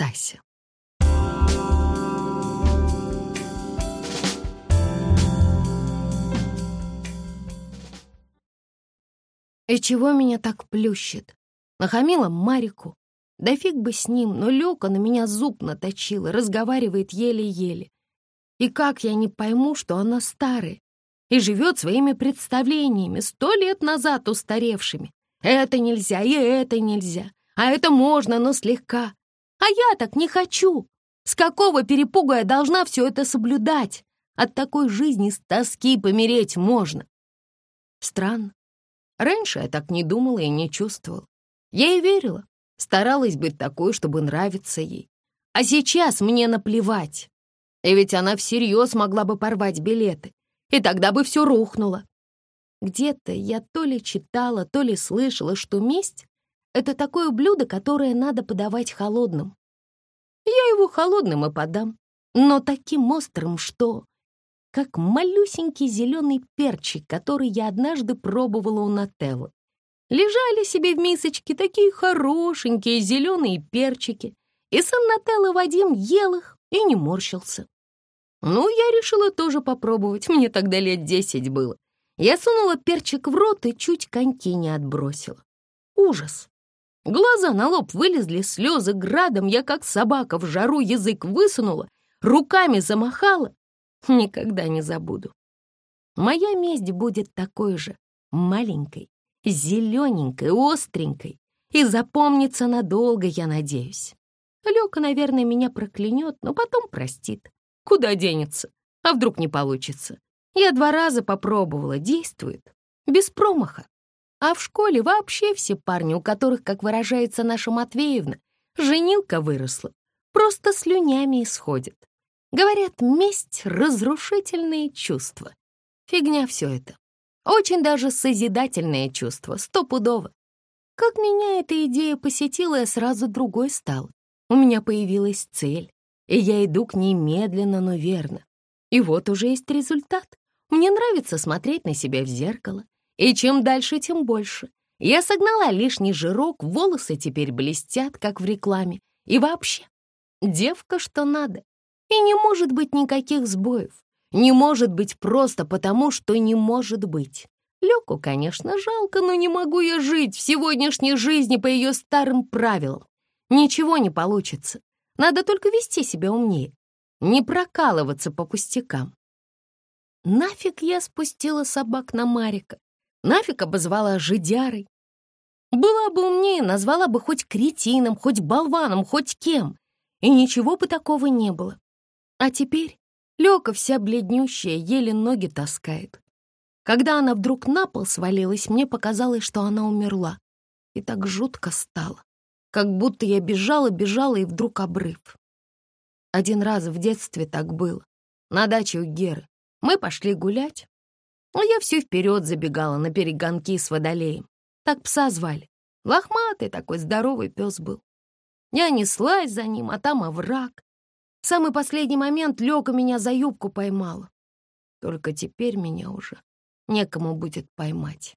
Стася. И чего меня так плющит? Нахамила Марику. Да фиг бы с ним, но Лёка на меня зуб наточила, разговаривает еле-еле. И как я не пойму, что она старая и живет своими представлениями, сто лет назад устаревшими. Это нельзя, и это нельзя, а это можно, но слегка. А я так не хочу. С какого перепуга я должна все это соблюдать? От такой жизни с тоски помереть можно. Странно. Раньше я так не думала и не чувствовала. Я ей верила, старалась быть такой, чтобы нравиться ей. А сейчас мне наплевать. И ведь она всерьез могла бы порвать билеты, и тогда бы все рухнуло. Где-то я то ли читала, то ли слышала, что месть — это такое блюдо, которое надо подавать холодным. Я его холодным и подам, но таким острым, что как малюсенький зеленый перчик, который я однажды пробовала у Нателлы. Лежали себе в мисочке такие хорошенькие зеленые перчики, и сын Нателлы Вадим ел их и не морщился. Ну, я решила тоже попробовать, мне тогда лет десять было. Я сунула перчик в рот и чуть коньки не отбросила. Ужас! Глаза на лоб вылезли, слезы градом, я как собака в жару язык высунула, руками замахала Никогда не забуду. Моя месть будет такой же, маленькой, зелененькой, остренькой, и запомнится надолго, я надеюсь. Лёка, наверное, меня проклянет, но потом простит. Куда денется? А вдруг не получится? Я два раза попробовала, действует. Без промаха. А в школе вообще все парни, у которых, как выражается наша Матвеевна, женилка выросла, просто слюнями исходят. Говорят, месть — разрушительные чувства. Фигня все это. Очень даже созидательное чувство, стопудово. Как меня эта идея посетила, я сразу другой стал. У меня появилась цель, и я иду к ней медленно, но верно. И вот уже есть результат. Мне нравится смотреть на себя в зеркало. И чем дальше, тем больше. Я согнала лишний жирок, волосы теперь блестят, как в рекламе. И вообще, девка что надо. И не может быть никаких сбоев. Не может быть просто потому, что не может быть. Лёку, конечно, жалко, но не могу я жить в сегодняшней жизни по ее старым правилам. Ничего не получится. Надо только вести себя умнее. Не прокалываться по пустякам. Нафиг я спустила собак на Марика? Нафиг обозвала жидярой? Была бы умнее, назвала бы хоть кретином, хоть болваном, хоть кем. И ничего бы такого не было. А теперь Лёка вся бледнющая, еле ноги таскает. Когда она вдруг на пол свалилась, мне показалось, что она умерла. И так жутко стало, как будто я бежала-бежала и вдруг обрыв. Один раз в детстве так было, на даче у Геры. Мы пошли гулять, а я все вперед забегала на перегонки с водолеем. Так пса звали. Лохматый такой здоровый пес был. Я неслась за ним, а там овраг. В самый последний момент Лёка меня за юбку поймала. Только теперь меня уже некому будет поймать.